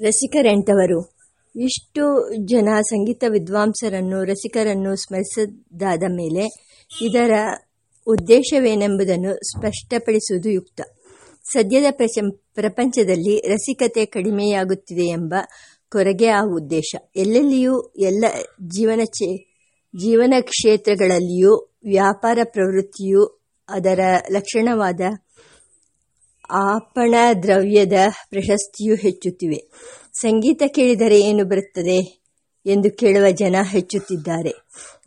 ರಸಿಕರೆಂಟವರು. ಇಷ್ಟು ಜನ ಸಂಗೀತ ವಿದ್ವಾಂಸರನ್ನು, ರಸಿಕರನ್ನು ಸ್ಮರಿಸದಾದ ಮೇಲೆ ಇದರ ಉದ್ದೇಶವೇನೆಂಬುದನ್ನು ಸ್ಪಷ್ಟಪಡಿಸುವುದು ಯುಕ್ತ. ಸದ್ಯದ ಪ್ರಪಂಚದಲ್ಲಿ ರಸಿಕತೆ ಕಡಿಮೆಯಾಗುತ್ತಿದೆ ಎಂಬ ಕೊರಗೆ ಆ ಉದ್ದೇಶ. ಎಲ್ಲೆಲ್ಲಿಯೂ ಎಲ್ಲ ಜೀವನ ಜೀವನ ಕ್ಷೇತ್ರಗಳಲ್ಲಿಯೂ ವ್ಯಾಪಾರ ಪ್ರವೃತ್ತಿಯು ಅದರ ಲಕ್ಷಣವಾದ ಆಪಣ ದ್ರವ್ಯದ ಪ್ರಶಸ್ತಿಯು ಹೆಚ್ಚುತ್ತಿವೆ. ಸಂಗೀತ ಕೇಳಿದರೆ ಏನು ಬರುತ್ತದೆ ಎಂದು ಕೇಳುವ ಜನ ಹೆಚ್ಚುತ್ತಿದ್ದಾರೆ.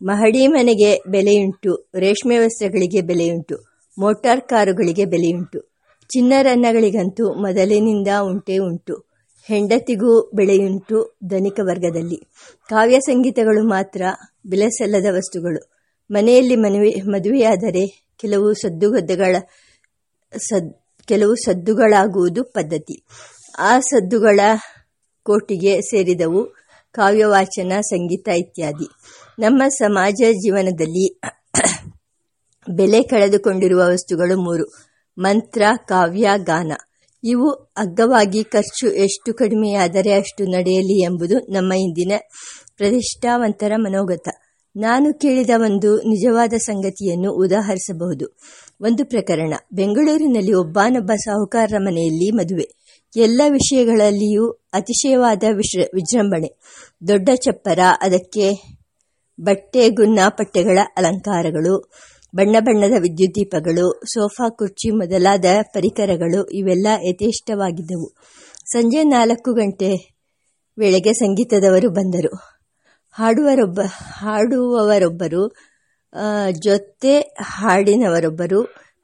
ಮಹಡಿ ಮನೆಗೆ ಬೆಲೆಯುಂಟು, ರೇಷ್ಮೆ ವಸ್ತ್ರಗಳಿಗೆ ಬೆಲೆಯುಂಟು, ಮೋಟಾರ್ ಕಾರುಗಳಿಗೆ ಬೆಲೆಯುಂಟು. ಚಿನ್ನರನ್ನಗಳಿಗಂತೂ ಮೊದಲಿನಿಂದ ಉಂಟೇ ಉಂಟು. ಹೆಂಡತಿಗೂ ಬೆಳೆಯುಂಟು ಧನಿಕ ವರ್ಗದಲ್ಲಿ. ಕಾವ್ಯ ಸಂಗೀತಗಳು ಮಾತ್ರ ಬೆಲೆಸಲ್ಲದ ವಸ್ತುಗಳು. ಮನೆಯಲ್ಲಿ ಮನವಿ ಮದುವೆಯಾದರೆ ಕೆಲವು ಸದ್ದುಗದ್ದಗಳ ಸದ್ ಕೆಲವು ಸದ್ದುಗಳಾಗುವುದು ಪದ್ಧತಿ. ಆ ಸದ್ದುಗಳ ಕೋಟಿಗೆ ಸೇರಿದವು ಕಾವ್ಯವಾಚನ, ಸಂಗೀತ ಇತ್ಯಾದಿ. ನಮ್ಮ ಸಮಾಜ ಜೀವನದಲ್ಲಿ ಬೆಲೆ ಕಳೆದುಕೊಂಡಿರುವ ವಸ್ತುಗಳು ಮೂರು. ಮಂತ್ರ, ಕಾವ್ಯ, ಗಾನ. ಇವು ಅಗ್ಗವಾಗಿ ಖರ್ಚು ಎಷ್ಟು ಕಡಿಮೆಯಾದರೆ ಅಷ್ಟು ನಡೆಯಲಿ ಎಂಬುದು ನಮ್ಮ ಇಂದಿನ ಪ್ರತಿಷ್ಠಾವಂತರ ಮನೋಗತ. ನಾನು ಕೇಳಿದ ಒಂದು ನಿಜವಾದ ಸಂಗತಿಯನ್ನು ಉದಾಹರಿಸಬಹುದು. ಒಂದು ಪ್ರಕರಣ. ಬೆಂಗಳೂರಿನಲ್ಲಿ ಒಬ್ಬನೊಬ್ಬ ಸಾಹುಕಾರರ ಮನೆಯಲ್ಲಿ ಮದುವೆ. ಎಲ್ಲ ವಿಷಯಗಳಲ್ಲಿಯೂ ಅತಿಶಯವಾದ ವಿಶ್ರ ವಿಜೃಂಭಣೆ. ದೊಡ್ಡ ಚಪ್ಪರ, ಅದಕ್ಕೆ ಬಟ್ಟೆ ಗುನ್ನ ಪಟ್ಟೆಗಳ ಅಲಂಕಾರಗಳು, ಬಣ್ಣ ಬಣ್ಣದ ವಿದ್ಯುತ್ ದೀಪಗಳು, ಸೋಫಾ, ಕುರ್ಚಿ ಮೊದಲಾದ ಪರಿಕರಗಳು ಇವೆಲ್ಲ ಯಥೇಷ್ಟವಾಗಿದ್ದವು. ಸಂಜೆ ನಾಲ್ಕು ಗಂಟೆ ವೇಳೆಗೆ ಸಂಗೀತದವರು ಬಂದರು. ಹಾಡುವರೊಬ್ಬ, ಹಾಡುವವರೊಬ್ಬರು ಜೊತೆ ಹಾಡಿನವರೊಬ್ಬರು,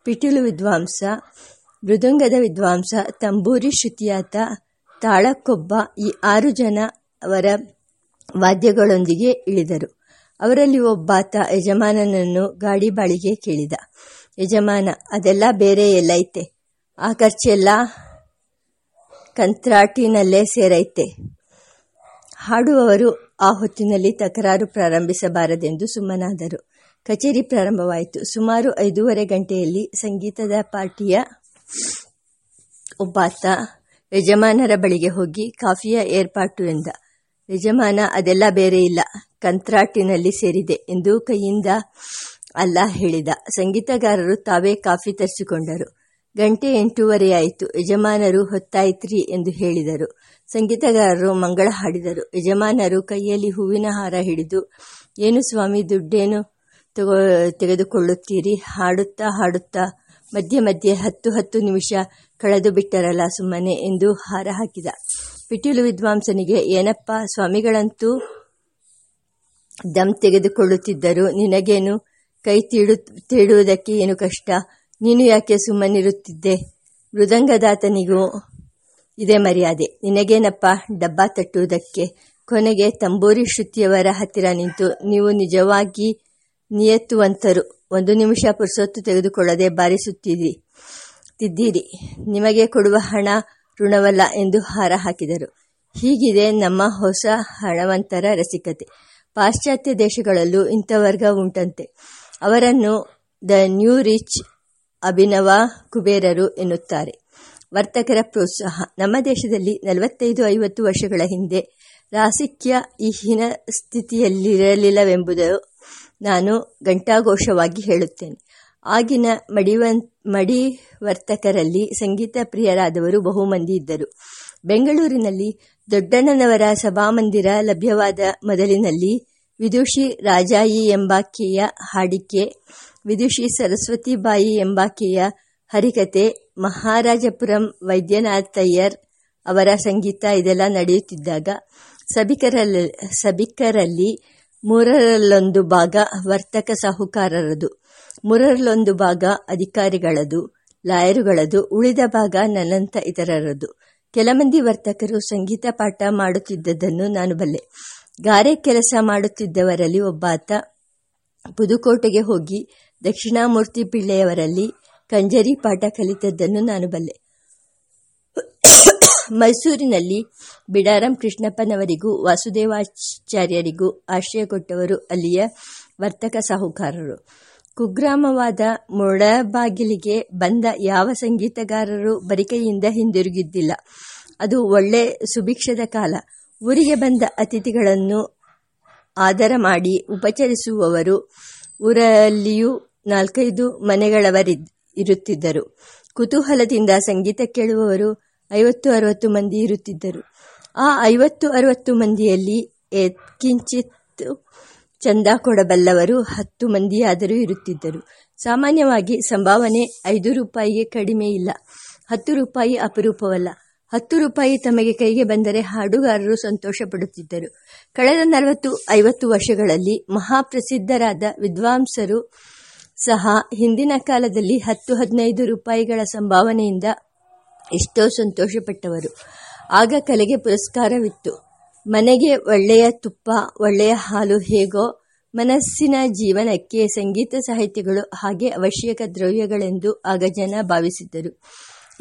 ಪಿಟೀಲು ವಿದ್ವಾಂಸ, ಮೃದಂಗದ ವಿದ್ವಾಂಸ, ತಂಬೂರಿ ಶ್ರುತಿಯಾತ ತಾಳಕ್ಕೊಬ್ಬ ಈ ಆರು ಜನ ಅವರ ವಾದ್ಯಗಳೊಂದಿಗೆ ಇಳಿದರು. ಅವರಲ್ಲಿ ಒಬ್ಬಾತ ಯಜಮಾನನನ್ನು ಗಾಡಿ ಬಾಳಿಗೆ ಕೇಳಿದ. ಯಜಮಾನ, ಅದೆಲ್ಲ ಬೇರೆ ಎಲ್ಲೈತೆ ಆ ಖರ್ಚೆಲ್ಲ ಕಂತ್ರಾಟಿನಲ್ಲೇ ಸೇರೈತೆ. ಹಾಡುವವರು ಆ ಹೊತ್ತಿನಲ್ಲಿ ತಕರಾರು ಪ್ರಾರಂಭಿಸಬಾರದೆಂದು ಸುಮ್ಮನಾದರು. ಕಚೇರಿ ಪ್ರಾರಂಭವಾಯಿತು. ಸುಮಾರು ಐದೂವರೆ ಗಂಟೆಯಲ್ಲಿ ಸಂಗೀತದ ಪಾರ್ಟಿಯ ಒಬ್ಬಾತ ಯಜಮಾನರ ಬಳಿಗೆ ಹೋಗಿ ಕಾಫಿಯ ಏರ್ಪಾಟು ಎಂದ. ಯಜಮಾನ, ಅದೆಲ್ಲ ಬೇರೆ ಇಲ್ಲ. ಕಂತ್ರಾಟಿನಲ್ಲಿ ಸೇರಿದೆ ಎಂದು ಕೈಯಿಂದ ಅಲ್ಲ ಹೇಳಿದ. ಸಂಗೀತಗಾರರು ತಾವೇ ಕಾಫಿ ತರಿಸಿಕೊಂಡರು. ಗಂಟೆ ಎಂಟೂವರೆಯಾಯಿತು ಯಜಮಾನರು ಹೊತ್ತಾಯ್ತ್ರಿ ಎಂದು ಹೇಳಿದರು. ಸಂಗೀತಗಾರರು ಮಂಗಳ ಹಾಡಿದರು. ಯಜಮಾನರು ಕೈಯಲ್ಲಿ ಹೂವಿನ ಹಾರ ಹಿಡಿದು, ಏನು ಸ್ವಾಮಿ, ದುಡ್ಡೇನು ತಗೋ, ತೆಗೆದುಕೊಳ್ಳುತ್ತೀರಿ? ಹಾಡುತ್ತಾ ಹಾಡುತ್ತಾ ಮಧ್ಯೆ ಮಧ್ಯೆ ಹತ್ತು ಹತ್ತು ನಿಮಿಷ ಕಳೆದು ಬಿಟ್ಟರಲ್ಲ ಸುಮ್ಮನೆ ಎಂದು ಹಾರ ಹಾಕಿದ. ಪಿಟೀಲು ವಿದ್ವಾಂಸನಿಗೆ, ಏನಪ್ಪ, ಸ್ವಾಮಿಗಳಂತೂ ದಮ್ ತೆಗೆದುಕೊಳ್ಳುತ್ತಿದ್ದರು ನಿನಗೇನು ಕೈ ತೀಡು, ತೀಡುವುದಕ್ಕೆ ಏನು ಕಷ್ಟ? ನೀನು ಯಾಕೆ ಸುಮ್ಮನಿರುತ್ತಿದ್ದೆ? ಮೃದಂಗದಾತನಿಗೂ ಇದೇ ಮರ್ಯಾದೆ. ನಿನಗೇನಪ್ಪ? ಡಬ್ಬ ತಟ್ಟುವುದಕ್ಕೆ ಕೊನೆಗೆ ತಂಬೂರಿ ಶ್ರುತಿಯವರ ಹತ್ತಿರ ನಿಂತು, ನೀವು ನಿಜವಾಗಿ ನಿಯತ್ತುವಂತರು. ಒಂದು ನಿಮಿಷ ಪುರ್ಸೊತ್ತು ತೆಗೆದುಕೊಳ್ಳದೆ ಬಾರಿಸುತ್ತೀರಿ ತಿದ್ದೀರಿ. ನಿಮಗೆ ಕೊಡುವ ಹಣ ಋಣವಲ್ಲ ಎಂದು ಹಾರ ಹಾಕಿದರು. ಹೀಗಿದೆ ನಮ್ಮ ಹೊಸ ಹಣವಂತರ ರಸಿಕತೆ. ಪಾಶ್ಚಾತ್ಯ ದೇಶಗಳಲ್ಲೂ ಇಂಥ ವರ್ಗ ಉಂಟಂತೆ. ಅವರನ್ನು ದ ನ್ಯೂ ರಿಚ್ ಅಭಿನವ ಕುಬೇರರು ಎನ್ನುತ್ತಾರೆ. ವರ್ತಕರ ಪ್ರೋತ್ಸಾಹ. ನಮ್ಮ ದೇಶದಲ್ಲಿ ನಲವತ್ತೈದು ಐವತ್ತು ವರ್ಷಗಳ ಹಿಂದೆ ರಾಸಿಕ್ಯ ಈ ಸ್ಥಿತಿಯಲ್ಲಿರಲಿಲ್ಲವೆಂಬುದು ನಾನು ಘಂಟಾಘೋಷವಾಗಿ ಹೇಳುತ್ತೇನೆ. ಆಗಿನ ಮಡಿವನ್ ಮಡಿವರ್ತಕರಲ್ಲಿ ಸಂಗೀತ ಪ್ರಿಯರಾದವರು ಬಹುಮಂದಿ ಇದ್ದರು. ಬೆಂಗಳೂರಿನಲ್ಲಿ ದೊಡ್ಡಣ್ಣನವರ ಸಭಾಮಂದಿರ ಲಭ್ಯವಾದ ಮೊದಲಿನಲ್ಲಿ ವಿದುಷಿ ರಾಜಾಯಿ ಎಂಬಾಕೆಯ ಹಾಡಿಕೆ ವಿದುಷಿ ಸರಸ್ವತಿಬಾಯಿ ಎಂಬಾಕೆಯ ಹರಿಕತೆ, ಮಹಾರಾಜಪುರಂ ವೈದ್ಯನಾಥಯ್ಯರ್ ಅವರ ಸಂಗೀತ ಇದೆಲ್ಲ ನಡೆಯುತ್ತಿದ್ದಾಗ ಸಭಿಕರಲ್ಲಿ ಸಭಿಕರಲ್ಲಿ ಮೂರರಲ್ಲೊಂದು ಭಾಗ ವರ್ತಕ ಸಾಹುಕಾರರದು, ಮೂರರಲ್ಲೊಂದು ಭಾಗ ಅಧಿಕಾರಿಗಳದು, ಲಾಯರುಗಳದು, ಉಳಿದ ಭಾಗ ನನ್ನಂಥ ಇತರರದು. ಕೆಲ ಮಂದಿ ವರ್ತಕರು ಸಂಗೀತ ಪಾಠ ಮಾಡುತ್ತಿದ್ದದನ್ನು ನಾನು ಬಲ್ಲೆ. ಗಾರೆ ಕೆಲಸ ಮಾಡುತ್ತಿದ್ದವರಲ್ಲಿ ಒಬ್ಬಾತ ಪುದುಕೋಟೆಗೆ ಹೋಗಿ ದಕ್ಷಿಣಾಮೂರ್ತಿ ಪಿಳ್ಳೆಯವರಲ್ಲಿ ಕಂಜರಿ ಪಾಠ ಕಲಿತದ್ದನ್ನು ನಾನು ಬಲ್ಲೆ. ಮೈಸೂರಿನಲ್ಲಿ ಬಿಡಾರಂ ಕೃಷ್ಣಪ್ಪನವರಿಗೂ ವಾಸುದೇವಾಚಾರ್ಯರಿಗೂ ಆಶ್ರಯ ಕೊಟ್ಟವರು ಅಲ್ಲಿಯ ವರ್ತಕ ಸಾಹುಕಾರರು. ಕುಗ್ರಾಮವಾದ ಮೊಳಬಾಗಿಲಿಗೆ ಬಂದ ಯಾವ ಸಂಗೀತಗಾರರು ಬರಿಕೈಯಿಂದ ಹಿಂದಿರುಗಿದ್ದಿಲ್ಲ. ಅದು ಒಳ್ಳೆ ಸುಭಿಕ್ಷದ ಕಾಲ. ಊರಿಗೆ ಬಂದ ಅತಿಥಿಗಳನ್ನು ಆದರ ಮಾಡಿ ಉಪಚರಿಸುವವರು ಊರಲ್ಲಿಯೂ ನಾಲ್ಕೈದು ಮನೆಗಳವರಿದ್, ಇರುತ್ತಿದ್ದರು. ಕುತೂಹಲದಿಂದ ಸಂಗೀತ ಕೇಳುವವರು ಐವತ್ತು ಅರವತ್ತು ಮಂದಿ ಇರುತ್ತಿದ್ದರು. ಆ ಐವತ್ತು ಅರವತ್ತು ಮಂದಿಯಲ್ಲಿ ಕಿಂಚಿತ್ ಚಂದ ಕೊಡಬಲ್ಲವರು ಹತ್ತು ಮಂದಿಯಾದರೂ ಇರುತ್ತಿದ್ದರು. ಸಾಮಾನ್ಯವಾಗಿ ಸಂಭಾವನೆ ಐದು ರೂಪಾಯಿಗೆ ಕಡಿಮೆ ಇಲ್ಲ. ಹತ್ತು ರೂಪಾಯಿ ಅಪರೂಪವಲ್ಲ. ಹತ್ತು ರೂಪಾಯಿ ತಮಗೆ ಕೈಗೆ ಬಂದರೆ ಹಾಡುಗಾರರು ಸಂತೋಷ ಪಡುತ್ತಿದ್ದರು ಕಳೆದ ನಲವತ್ತು, ಐವತ್ತು ವರ್ಷಗಳಲ್ಲಿ ಮಹಾಪ್ರಸಿದ್ಧರಾದ ವಿದ್ವಾಂಸರು ಸಹ ಹಿಂದಿನ ಕಾಲದಲ್ಲಿ ಹತ್ತು ಹದಿನೈದು ರೂಪಾಯಿಗಳ ಸಂಭಾವನೆಯಿಂದ ಎಷ್ಟೋ ಸಂತೋಷಪಟ್ಟವರು. ಆಗ ಕಲೆಗೆ ಪುರಸ್ಕಾರವಿತ್ತು. ಮನೆಗೆ ಒಳ್ಳೆಯ ತುಪ್ಪ, ಒಳ್ಳೆಯ ಹಾಲು ಹೇಗೋ ಮನಸ್ಸಿನ ಜೀವನಕ್ಕೆ ಸಂಗೀತ ಸಾಹಿತ್ಯಗಳು ಹಾಗೆ ಅವಶ್ಯಕ ದ್ರವ್ಯಗಳೆಂದು ಆಗ ಜನ ಭಾವಿಸಿದ್ದರು.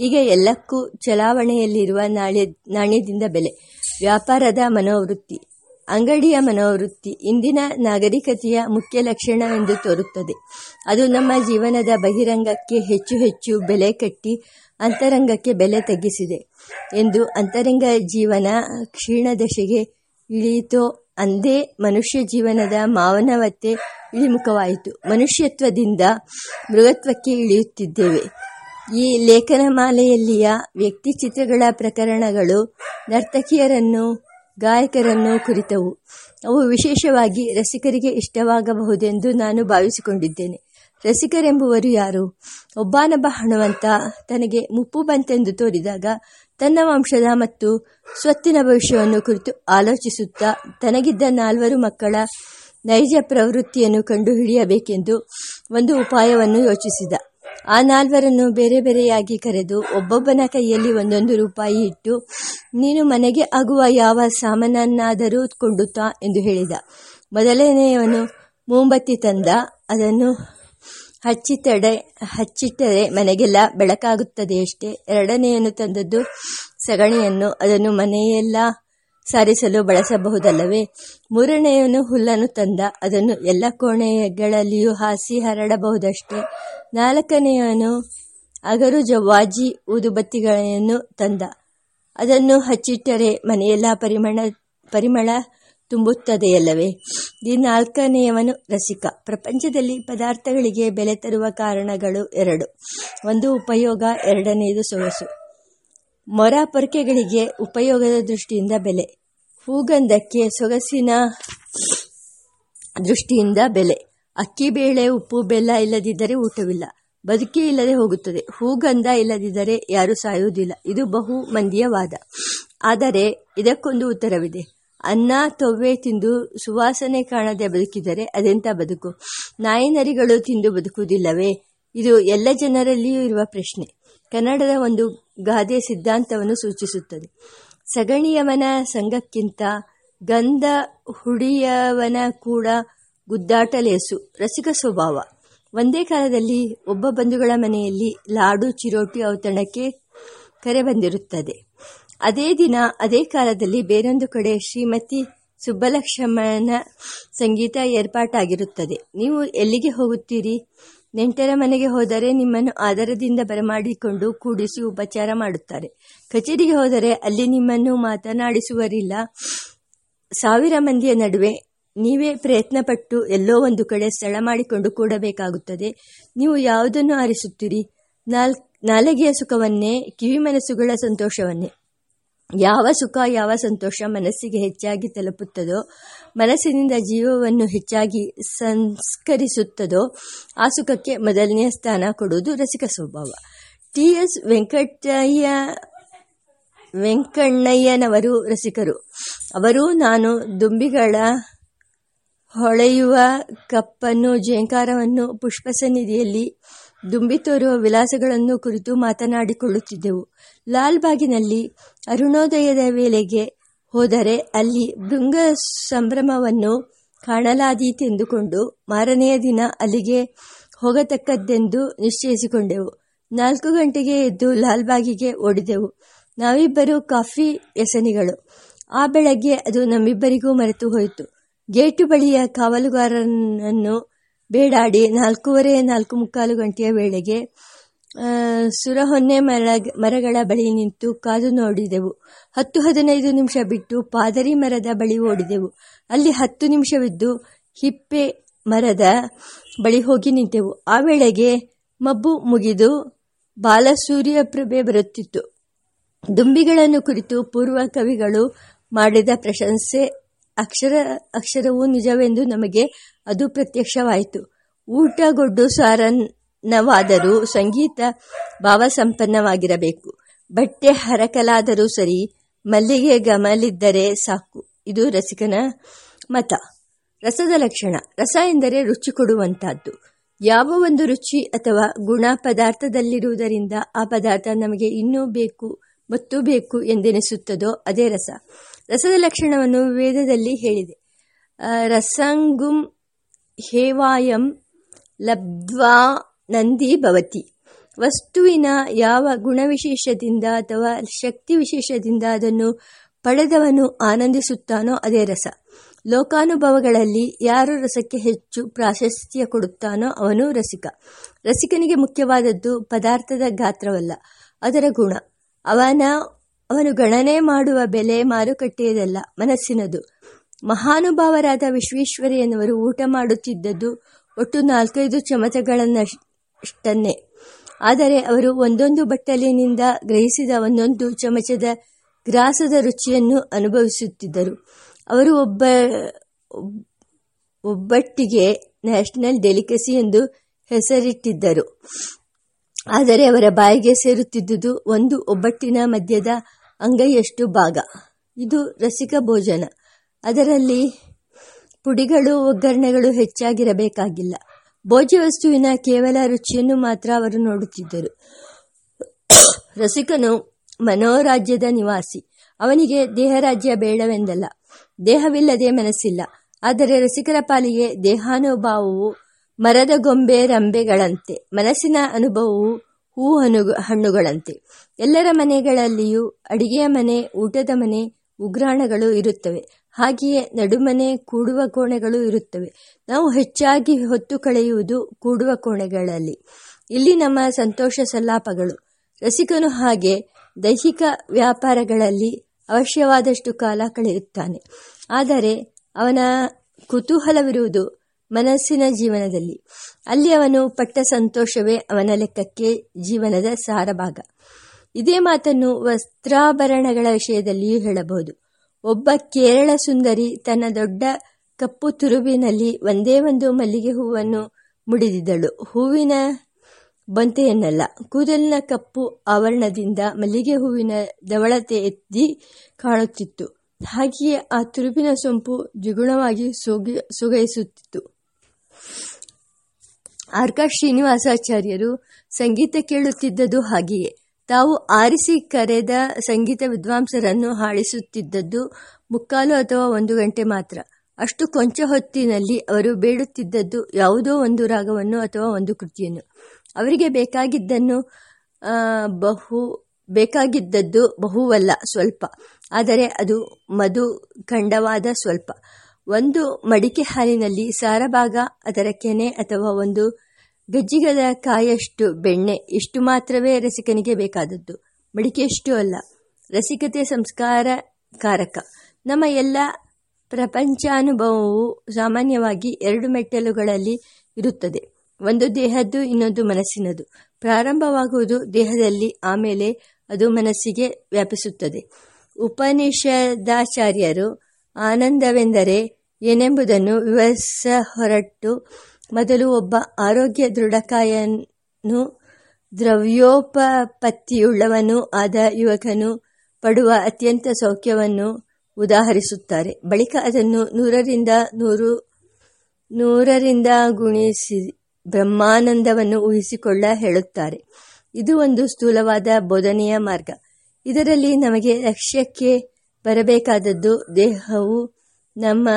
ಈಗ ಎಲ್ಲಕ್ಕೂ ಚಲಾವಣೆಯಲ್ಲಿರುವ ನಾಣ್ಯ, ನಾಣ್ಯದಿಂದ ಬೆಲೆ, ವ್ಯಾಪಾರದ ಮನೋವೃತ್ತಿ ಅಂಗಡಿಯ ಮನೋವೃತ್ತಿ ಇಂದಿನ ನಾಗರಿಕತೆಯ ಮುಖ್ಯ ಲಕ್ಷಣವೆಂದು ತೋರುತ್ತದೆ. ಅದು ನಮ್ಮ ಜೀವನದ ಬಹಿರಂಗಕ್ಕೆ ಹೆಚ್ಚು ಹೆಚ್ಚು ಬೆಲೆ ಕಟ್ಟಿ ಅಂತರಂಗಕ್ಕೆ ಬೆಲೆ ತಗ್ಗಿಸಿದೆ ಎಂದು ಅಂತರಂಗ ಜೀವನ ಕ್ಷೀಣದಶೆಗೆ ಇಳಿಯಿತೋ ಅಂದೇ ಮನುಷ್ಯ ಜೀವನದ ಮಾನವತೆ ಇಳಿಮುಖವಾಯಿತು. ಮನುಷ್ಯತ್ವದಿಂದ ಮೃಗತ್ವಕ್ಕೆ ಇಳಿಯುತ್ತಿದ್ದೇವೆ. ಈ ಲೇಖನಮಾಲೆಯಲ್ಲಿಯ ವ್ಯಕ್ತಿ ಚಿತ್ರಗಳ ಪ್ರಕರಣಗಳು ನರ್ತಕಿಯರನ್ನು ಗಾಯಕರನ್ನು ಕುರಿತವು. ಅವು ವಿಶೇಷವಾಗಿ ರಸಿಕರಿಗೆ ಇಷ್ಟವಾಗಬಹುದೆಂದು ನಾನು ಭಾವಿಸಿಕೊಂಡಿದ್ದೇನೆ. ರಸಿಕರೆಂಬುವರು ಯಾರು? ಒಬ್ಬಾನೊಬ್ಬ ಹಣವಂತ ತನಗೆ ಮುಪ್ಪು ಬಂತೆಂದು ತೋರಿದಾಗ ತನ್ನ ವಂಶದ ಮತ್ತು ಸ್ವತ್ತಿನ ಭವಿಷ್ಯವನ್ನು ಕುರಿತು ಆಲೋಚಿಸುತ್ತಾ ತನಗಿದ್ದ ನಾಲ್ವರು ಮಕ್ಕಳ ನೈಜ ಪ್ರವೃತ್ತಿಯನ್ನು ಕಂಡುಹಿಡಿಯಬೇಕೆಂದು ಒಂದು ಉಪಾಯವನ್ನು ಯೋಚಿಸಿದ. ಆ ನಾಲ್ವರನ್ನು ಬೇರೆ ಬೇರೆಯಾಗಿ ಕರೆದು ಒಬ್ಬೊಬ್ಬನ ಕೈಯಲ್ಲಿ ಒಂದೊಂದು ರೂಪಾಯಿ ಇಟ್ಟು, ನೀನು ಮನೆಗೆ ಆಗುವ ಯಾವ ಸಾಮಾನನ್ನಾದರೂ ಕೊಂಡುತ್ತಾ ಎಂದು ಹೇಳಿದ. ಮೊದಲನೆಯವನು ಮೂಂಬತ್ತಿ ತಂದ. ಅದನ್ನು ಹಚ್ಚಿತಡೆ, ಹಚ್ಚಿಟ್ಟರೆ ಮನೆಗೆಲ್ಲ ಬೆಳಕಾಗುತ್ತದೆಯಷ್ಟೇ. ಎರಡನೆಯನ್ನು ತಂದದ್ದು ಸಗಣಿಯನ್ನು. ಅದನ್ನು ಮನೆಯೆಲ್ಲ ಸಾರಿಸಲು ಬಳಸಬಹುದಲ್ಲವೇ? ಮೂರನೆಯವನು ಹುಲ್ಲನ್ನು ತಂದ. ಅದನ್ನು ಎಲ್ಲ ಕೋಣೆಗಳಲ್ಲಿಯೂ ಹಾಸಿ ಹರಡಬಹುದಷ್ಟೇ. ನಾಲ್ಕನೆಯವನು ಅಗರು ಜವಾಜಿ ಊದುಬತ್ತಿಗಳನ್ನು ತಂದ. ಅದನ್ನು ಹಚ್ಚಿಟ್ಟರೆ ಮನೆಯೆಲ್ಲ ಪರಿಮಳ ಪರಿಮಳ ತುಂಬುತ್ತದೆಯಲ್ಲವೇ? ಈ ನಾಲ್ಕನೆಯವನು ರಸಿಕ. ಪ್ರಪಂಚದಲ್ಲಿ ಪದಾರ್ಥಗಳಿಗೆ ಬೆಲೆ ತರುವ ಕಾರಣಗಳು ಎರಡು. ಒಂದು ಉಪಯೋಗ, ಎರಡನೆಯದು ಸೊಗಸು. ಮೊರ ಪೊರಕೆಗಳಿಗೆ ಉಪಯೋಗದ ದೃಷ್ಟಿಯಿಂದ ಬೆಲೆ. ಹೂಗಂಧಕ್ಕೆ ಸೊಗಸಿನ ದೃಷ್ಟಿಯಿಂದ ಬೆಲೆ. ಅಕ್ಕಿ ಬೇಳೆ, ಉಪ್ಪು, ಬೆಲ್ಲ ಇಲ್ಲದಿದ್ದರೆ ಊಟವಿಲ್ಲ. ಬದುಕಿ ಇಲ್ಲದೆ ಹೋಗುತ್ತದೆ. ಹೂಗಂಧ ಇಲ್ಲದಿದ್ದರೆ ಯಾರೂ ಸಾಯುವುದಿಲ್ಲ. ಇದು ಬಹು ಮಂದಿಯ ವಾದ. ಆದರೆ ಇದಕ್ಕೊಂದು ಉತ್ತರವಿದೆ. ಅನ್ನ, ತೊವ್ವೆ ತಿಂದು ಸುವಾಸನೆ ಕಾಣದೆ ಬದುಕಿದರೆ ಅದೆಂಥ ಬದುಕು? ನಾಯಿ ನರಿಗಳು ತಿಂದು ಬದುಕುವುದಿಲ್ಲವೇ? ಇದು ಎಲ್ಲ ಜನರಲ್ಲಿಯೂ ಇರುವ ಪ್ರಶ್ನೆ. ಕನ್ನಡದ ಒಂದು ಗಾದೆ ಸಿದ್ಧಾಂತವನ್ನು ಸೂಚಿಸುತ್ತದೆ. ಸಗಣಿಯವನ ಸಂಘಕ್ಕಿಂತ ಗಂಧ ಹುಡಿಯವನ ಕೂಡ ಗುದ್ದಾಟ ಲೇಸು ರಸಿಕ ಸ್ವಭಾವ. ಒಂದೇ ಕಾಲದಲ್ಲಿ ಒಬ್ಬ ಬಂಧುಗಳ ಮನೆಯಲ್ಲಿ ಲಾಡು ಚಿರೋಟಿ ಔತಣಕ್ಕೆ ಕರೆ ಬಂದಿರುತ್ತದೆ. ಅದೇ ದಿನ, ಅದೇ ಕಾಲದಲ್ಲಿ ಬೇರೊಂದು ಕಡೆ ಶ್ರೀಮತಿ ಸುಬ್ಬಲಕ್ಷ್ಮಣ ಸಂಗೀತ ಏರ್ಪಾಟಾಗಿರುತ್ತದೆ. ನೀವು ಎಲ್ಲಿಗೆ ಹೋಗುತ್ತೀರಿ? ನೆಂಟರ ಮನೆಗೆ ಹೋದರೆ ನಿಮ್ಮನ್ನು ಆಧಾರದಿಂದ ಬರಮಾಡಿಕೊಂಡು ಕೂಡಿಸಿ ಉಪಚಾರ ಮಾಡುತ್ತಾರೆ. ಕಚೇರಿಗೆ ಹೋದರೆ ಅಲ್ಲಿ ನಿಮ್ಮನ್ನು ಮಾತನಾಡಿಸುವರಿಲ್ಲ. ಸಾವಿರ ಮಂದಿಯ ನಡುವೆ ನೀವೇ ಪ್ರಯತ್ನಪಟ್ಟು ಎಲ್ಲೋ ಒಂದು ಕಡೆ ಸ್ಥಳ ಮಾಡಿಕೊಂಡು ಕೂಡಬೇಕಾಗುತ್ತದೆ. ನೀವು ಯಾವುದನ್ನು ಆರಿಸುತ್ತೀರಿ? ನಾಲ್, ನಾಲಗೆಯ ಸುಖವನ್ನೇ ಕಿವಿ ಮನಸ್ಸುಗಳ ಸಂತೋಷವನ್ನೇ. ಯಾವ ಸುಖ, ಯಾವ ಸಂತೋಷ ಮನಸ್ಸಿಗೆ ಹೆಚ್ಚಾಗಿ ತಲುಪುತ್ತದೋ, ಮನಸ್ಸಿನಿಂದ ಜೀವವನ್ನು ಹೆಚ್ಚಾಗಿ ಸಂಸ್ಕರಿಸುತ್ತದೋ, ಆ ಸುಖಕ್ಕೆ ಮೊದಲನೆಯ ಸ್ಥಾನ ಕೊಡುವುದು ರಸಿಕ ಸ್ವಭಾವ. ಟಿ. ಎಸ್. ವೆಂಕಟಯ್ಯ, ವೆಂಕಣ್ಣಯ್ಯನವರು ರಸಿಕರು. ಅವರು, ನಾನು ದುಂಬಿಗಳ ಹೊಳೆಯುವ ಕಪ್ಪನ್ನು ಜೇಂಕಾರವನ್ನು ಪುಷ್ಪಸನ್ನಿಧಿಯಲ್ಲಿ ದುಂಬಿ ತೋರುವ ವಿಲಾಸಗಳನ್ನು ಕುರಿತು ಮಾತನಾಡಿಕೊಳ್ಳುತ್ತಿದ್ದೆವು. ಲಾಲ್ಬಾಗಿನಲ್ಲಿ ಅರುಣೋದಯದ ವೇಳೆಗೆ ಹೋದರೆ ಅಲ್ಲಿ ಭೃಂಗ ಸಂಭ್ರಮವನ್ನು ಕಾಣಲಾದೀತೆಂದುಕೊಂಡು ಮಾರನೆಯ ದಿನ ಅಲ್ಲಿಗೆ ಹೋಗತಕ್ಕದ್ದೆಂದು ನಿಶ್ಚಯಿಸಿಕೊಂಡೆವು. ನಾಲ್ಕು ಗಂಟೆಗೆ ಎದ್ದು ಲಾಲ್ಬಾಗಿಗೆ ಓಡಿದೆವು. ನಾವಿಬ್ಬರು ಕಾಫಿ ವ್ಯಸನಿಗಳು. ಆ ಬೆಳಗ್ಗೆ ಅದು ನಮ್ಮಿಬ್ಬರಿಗೂ ಮರೆತು ಹೋಯಿತು. ಗೇಟು ಬಳಿಯ ಕಾವಲುಗಾರನನ್ನು ಬೇಡಾಡಿ ನಾಲ್ಕೂವರೆ ನಾಲ್ಕು ಮುಕ್ಕಾಲು ಗಂಟೆಯ ವೇಳೆಗೆ ಸುರಹೊನ್ನೆ ಮರ ಮರಗಳ ಬಳಿ ನಿಂತು ಕಾದು ನೋಡಿದೆವು. ಹತ್ತು, ಹದಿನೈದು ನಿಮಿಷ ಬಿಟ್ಟು ಪಾದರಿ ಮರದ ಬಳಿ ಓಡಿದೆವು. ಅಲ್ಲಿ ಹತ್ತು ನಿಮಿಷವಿದ್ದು ಹಿಪ್ಪೆ ಮರದ ಬಳಿ ಹೋಗಿ ನಿಂತೆವು. ಆ ವೇಳೆಗೆ ಮಬ್ಬು ಮುಗಿದು ಬಾಲಸೂರ್ಯ ಪ್ರಭೆ ಬರುತ್ತಿತ್ತು. ದುಂಬಿಗಳನ್ನು ಕುರಿತು ಪೂರ್ವ ಕವಿಗಳು ಮಾಡಿದ ಪ್ರಶಂಸೆ ಅಕ್ಷರ, ಅಕ್ಷರವು ನಿಜವೆಂದು ನಮಗೆ ಅದು ಪ್ರತ್ಯಕ್ಷವಾಯಿತು. ಊಟಗೊಡ್ಡು ಸಾರನ್ನವಾದರೂ ಸಂಗೀತ ಭಾವಸಂಪನ್ನವಾಗಿರಬೇಕು. ಬಟ್ಟೆ ಹರಕಲಾದರೂ ಸರಿ, ಮಲ್ಲಿಗೆ ಗಮಲಿದ್ದರೆ ಸಾಕು. ಇದು ರಸಿಕನ ಮತ. ರಸದ ಲಕ್ಷಣ. ರಸ ಎಂದರೆ ರುಚಿ ಕೊಡುವಂತಹದ್ದು ಯಾವ ಒಂದು ರುಚಿ ಅಥವಾ ಗುಣ ಪದಾರ್ಥದಲ್ಲಿರುವುದರಿಂದ ಆ ಪದಾರ್ಥ ನಮಗೆ ಇನ್ನೂ ಬೇಕು ಮತ್ತು ಬೇಕು ಎಂದೆನಿಸುತ್ತದೋ ಅದೇ ರಸ. ರಸದ ಲಕ್ಷಣವನ್ನು ವೇದದಲ್ಲಿ ಹೇಳಿದೆ. ರಸಂಗುಂ ಹೇವಾಯಂ ಲಬ್ಧ್ವಾ ನಂದಿ ಭವತಿ. ವಸ್ತುವಿನ ಯಾವ ಗುಣವಿಶೇಷದಿಂದ ಅಥವಾ ಶಕ್ತಿ ವಿಶೇಷದಿಂದ ಅದನ್ನು ಪಡೆದವನು ಆನಂದಿಸುತ್ತಾನೋ ಅದೇ ರಸ. ಲೋಕಾನುಭವಗಳಲ್ಲಿ ಯಾರು ರಸಕ್ಕೆ ಹೆಚ್ಚು ಪ್ರಾಶಸ್ತ್ಯ ಕೊಡುತ್ತಾನೋ ಅವನು ರಸಿಕ. ರಸಿಕನಿಗೆ ಮುಖ್ಯವಾದದ್ದು ಪದಾರ್ಥದ ಗಾತ್ರವಲ್ಲ, ಅದರ ಗುಣ. ಅವನ, ಅವನು ಗಣನೆ ಮಾಡುವ ಬೆಲೆ ಮಾರುಕಟ್ಟೆಯದಲ್ಲ, ಮನಸ್ಸಿನದು. ಮಹಾನುಭಾವರಾದ ವಿಶ್ವೇಶ್ವರಯ್ಯನವರು ಊಟ ಮಾಡುತ್ತಿದ್ದದ್ದು ಒಟ್ಟು ನಾಲ್ಕೈದು ಚಮಚಗಳನ್ನಷ್ಟನ್ನೇ. ಆದರೆ ಅವರು ಒಂದೊಂದು ಬಟ್ಟಲಿನಿಂದ ಗ್ರಹಿಸಿದ ಒಂದೊಂದು ಚಮಚದ ಗ್ರಾಸದ ರುಚಿಯನ್ನು ಅನುಭವಿಸುತ್ತಿದ್ದರು. ಅವರು ಒಬ್ಬ, ಒಬ್ಬಟ್ಟಿಗೆ ನ್ಯಾಷನಲ್ ಡೆಲಿಕಸಿ ಎಂದು ಹೆಸರಿಟ್ಟಿದ್ದರು. ಆದರೆ ಅವರ ಬಾಯಿಗೆ ಸೇರುತ್ತಿದ್ದುದು ಒಂದು ಒಬ್ಬಟ್ಟಿನ ಮಧ್ಯದ ಅಂಗೈಯಷ್ಟು ಭಾಗ. ಇದು ರಸಿಕ ಭೋಜನ. ಅದರಲ್ಲಿ ಪುಡಿಗಳು, ಒಗ್ಗರಣೆಗಳು ಹೆಚ್ಚಾಗಿರಬೇಕಾಗಿಲ್ಲ. ಭೋಜ್ಯ ವಸ್ತುವಿನ ಕೇವಲ ರುಚಿಯನ್ನು ಮಾತ್ರ ಅವರು ನೋಡುತ್ತಿದ್ದರು. ರಸಿಕನು ಮನೋರಾಜ್ಯದ ನಿವಾಸಿ. ಅವನಿಗೆ ದೇಹರಾಜ್ಯ ಬೇಡವೆಂದಲ್ಲ. ದೇಹವಿಲ್ಲದೆ ಮನಸ್ಸಿಲ್ಲ. ಆದರೆ ರಸಿಕರ ಪಾಲಿಗೆ ದೇಹಾನುಭಾವವು ಮರದ ಗೊಂಬೆ ರಂಬೆಗಳಂತೆ, ಮನಸ್ಸಿನ ಅನುಭವವು ಹೂ ಹಣ್ಣುಗಳಂತೆ. ಎಲ್ಲರ ಮನೆಗಳಲ್ಲಿಯೂ ಅಡಿಗೆಯ ಮನೆ, ಊಟದ ಮನೆ, ಉಗ್ರಾಣಗಳು ಇರುತ್ತವೆ. ಹಾಗೆಯೇ ನಡುಮನೆ, ಕೂಡುವ ಕೋಣೆಗಳು ಇರುತ್ತವೆ. ನಾವು ಹೆಚ್ಚಾಗಿ ಹೊತ್ತು ಕಳೆಯುವುದು ಕೂಡುವ ಕೋಣೆಗಳಲ್ಲಿ. ಇಲ್ಲಿ ನಮ್ಮ ಸಂತೋಷ ಸಲ್ಲಾಪಗಳು. ರಸಿಕನು ಹಾಗೆ ದೈಹಿಕ ವ್ಯಾಪಾರಗಳಲ್ಲಿ ಅವಶ್ಯವಾದಷ್ಟು ಕಾಲ ಕಳೆಯುತ್ತಾನೆ. ಆದರೆ ಅವನ ಕುತೂಹಲವಿರುವುದು ಮನಸ್ಸಿನ ಜೀವನದಲ್ಲಿ. ಅಲ್ಲಿ ಅವನು ಪಟ್ಟ ಸಂತೋಷವೇ ಅವನ ಲೆಕ್ಕಕ್ಕೆ ಜೀವನದ ಸಾರಭಾಗ. ಇದೇ ಮಾತನ್ನು ವಸ್ತ್ರಾಭರಣಗಳ ವಿಷಯದಲ್ಲಿಯೂ ಹೇಳಬಹುದು. ಒಬ್ಬ ಕೇರಳ ಸುಂದರಿ ತನ್ನ ದೊಡ್ಡ ಕಪ್ಪು ತುರುಬಿನಲ್ಲಿ ಒಂದೇ ಒಂದು ಮಲ್ಲಿಗೆ ಹೂವನ್ನು ಮುಡಿದಿದ್ದಳು. ಹೂವಿನ ಬಂತೆಯನ್ನಲ್ಲ, ಕೂದಲಿನ ಕಪ್ಪು ಆವರಣದಿಂದ ಮಲ್ಲಿಗೆ ಹೂವಿನ ದವಳತೆ ಎತ್ತಿ ಕಾಣುತ್ತಿತ್ತು. ಹಾಗೆಯೇ ಆ ತುರುಬಿನ ಸೊಂಪು ದ್ವಿಗುಣವಾಗಿ ಸೊಗಿ, ಸೊಗೈಸುತ್ತಿತ್ತು. ಆರ್ಕ ಶ್ರೀನಿವಾಸಾಚಾರ್ಯರು ಸಂಗೀತ ಕೇಳುತ್ತಿದ್ದದ್ದು ಹಾಗೆಯೇ. ತಾವು ಆರಿಸಿ ಕರೆದ ಸಂಗೀತ ವಿದ್ವಾಂಸರನ್ನು ಹಾಳಿಸುತ್ತಿದ್ದದ್ದು ಮುಕ್ಕಾಲು ಅಥವಾ ಒಂದು ಗಂಟೆ ಮಾತ್ರ. ಅಷ್ಟು ಕೊಂಚ ಹೊತ್ತಿನಲ್ಲಿ ಅವರು ಬೇಡುತ್ತಿದ್ದದ್ದು ಯಾವುದೋ ಒಂದು ರಾಗವನ್ನು ಅಥವಾ ಒಂದು ಕೃತಿಯನ್ನು. ಅವರಿಗೆ ಬೇಕಾಗಿದ್ದನ್ನು ಬಹು, ಬೇಕಾಗಿದ್ದದ್ದು ಬಹುವಲ್ಲ ಸ್ವಲ್ಪ. ಆದರೆ ಅದು ಮಧು ಖಂಡವಾದ ಸ್ವಲ್ಪ. ಒಂದು ಮಡಿಕೆ ಹಾಲಿನಲ್ಲಿ ಸಾರಭಾಗ, ಅದರ ಕೆನೆ ಅಥವಾ ಒಂದು ಗಜ್ಜಿಗದ ಕಾಯಷ್ಟು ಬೆಣ್ಣೆ, ಇಷ್ಟು ಮಾತ್ರವೇ ರಸಿಕನಿಗೆ ಬೇಕಾದದ್ದು. ಮಡಿಕೆಯಷ್ಟು ಅಲ್ಲ, ರಸಿಕತೆ ಸಂಸ್ಕಾರಕಾರಕ. ನಮ್ಮ ಎಲ್ಲ ಪ್ರಪಂಚಾನುಭವವು ಸಾಮಾನ್ಯವಾಗಿ ಎರಡು ಮೆಟ್ಟಲುಗಳಲ್ಲಿ ಇರುತ್ತದೆ. ಒಂದು ದೇಹದ್ದು, ಇನ್ನೊಂದು ಮನಸ್ಸಿನದು. ಪ್ರಾರಂಭವಾಗುವುದು ದೇಹದಲ್ಲಿ, ಆಮೇಲೆ ಅದು ಮನಸ್ಸಿಗೆ ವ್ಯಾಪಿಸುತ್ತದೆ. ಉಪನಿಷದಾಚಾರ್ಯರು ಆನಂದವೆಂದರೆ ಏನೆಂಬುದನ್ನು ವಿವರಿಸ ಹೊರಟು ಮೊದಲು ಒಬ್ಬ ಆರೋಗ್ಯ ದೃಢಕಾಯನು, ದ್ರವ್ಯೋಪಪತ್ತಿಯುಳ್ಳವನೂ ಆದ ಯುವಕನು ಪಡುವ ಅತ್ಯಂತ ಸೌಖ್ಯವನ್ನು ಉದಾಹರಿಸುತ್ತಾರೆ. ಬಳಿಕ ಅದನ್ನು ನೂರರಿಂದ ನೂರು, ನೂರರಿಂದ ಗುಣಿಸಿ ಬ್ರಹ್ಮಾನಂದವನ್ನು ಊಹಿಸಿಕೊಳ್ಳ ಹೇಳುತ್ತಾರೆ. ಇದು ಒಂದು ಸ್ಥೂಲವಾದ ಬೋಧನೆಯ ಮಾರ್ಗ. ಇದರಲ್ಲಿ ನಮಗೆ ಲಕ್ಷ್ಯಕ್ಕೆ ಬರಬೇಕಾದದ್ದು ದೇಹವು ನಮ್ಮ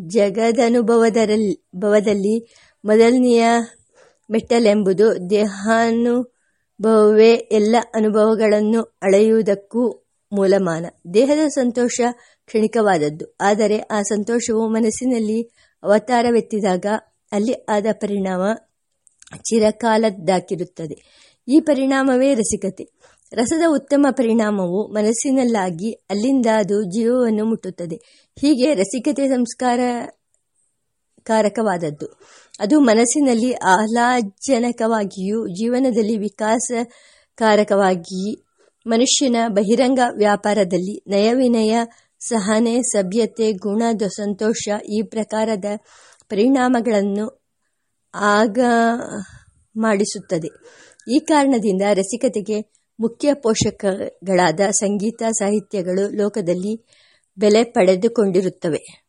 ಜಗದನುಭವದಲ್ಲಿ ಭವದಲ್ಲಿ ಮೊದಲನೆಯ ಮೆಟ್ಟಲೆಂಬುದು ದೇಹಾನುಭವವೇ ಎಲ್ಲ ಅನುಭವಗಳನ್ನು ಅಳೆಯುವುದಕ್ಕೂ ಮೂಲಮಾನ. ದೇಹದ ಸಂತೋಷ ಕ್ಷಣಿಕವಾದದ್ದು. ಆದರೆ ಆ ಸಂತೋಷವು ಮನಸ್ಸಿನಲ್ಲಿ ಅವತಾರವೆತ್ತಿದಾಗ ಅಲ್ಲಿ ಆದ ಪರಿಣಾಮ ಚಿರಕಾಲದ್ದಾಗಿರುತ್ತದೆ. ಈ ಪರಿಣಾಮವೇ ರಸಿಕತೆ. ರಸದ ಉತ್ತಮ ಪರಿಣಾಮವು ಮನಸ್ಸಿನಲ್ಲಾಗಿ ಅಲ್ಲಿಂದ ಅದು ಜೀವವನ್ನು ಮುಟ್ಟುತ್ತದೆ. ಹೀಗೆ ರಸಿಕತೆ ಸಂಸ್ಕಾರ ಕಾರಕವಾದದ್ದು ಅದು ಮನಸ್ಸಿನಲ್ಲಿ ಆಹ್ಲಾದಜನಕವಾಗಿಯೂ ಜೀವನದಲ್ಲಿ ವಿಕಾಸಕಾರಕವಾಗಿ ಮನುಷ್ಯನ ಬಹಿರಂಗ ವ್ಯಾಪಾರದಲ್ಲಿ ನಯವಿನಯ ಸಹನೆ, ಸಭ್ಯತೆ, ಗುಣ ಸಂತೋಷ ಈ ಪ್ರಕಾರದ ಪರಿಣಾಮಗಳನ್ನು ಆಗ ಮಾಡಿಸುತ್ತದೆ ಈ ಕಾರಣದಿಂದ ರಸಿಕತೆಗೆ ಮುಖ್ಯ ಪೋಷಕಗಳಾದ ಸಂಗೀತ ಸಾಹಿತ್ಯಗಳು ಲೋಕದಲ್ಲಿ ಬೆಲೆ ಪಡೆದುಕೊಂಡಿರುತ್ತವೆ.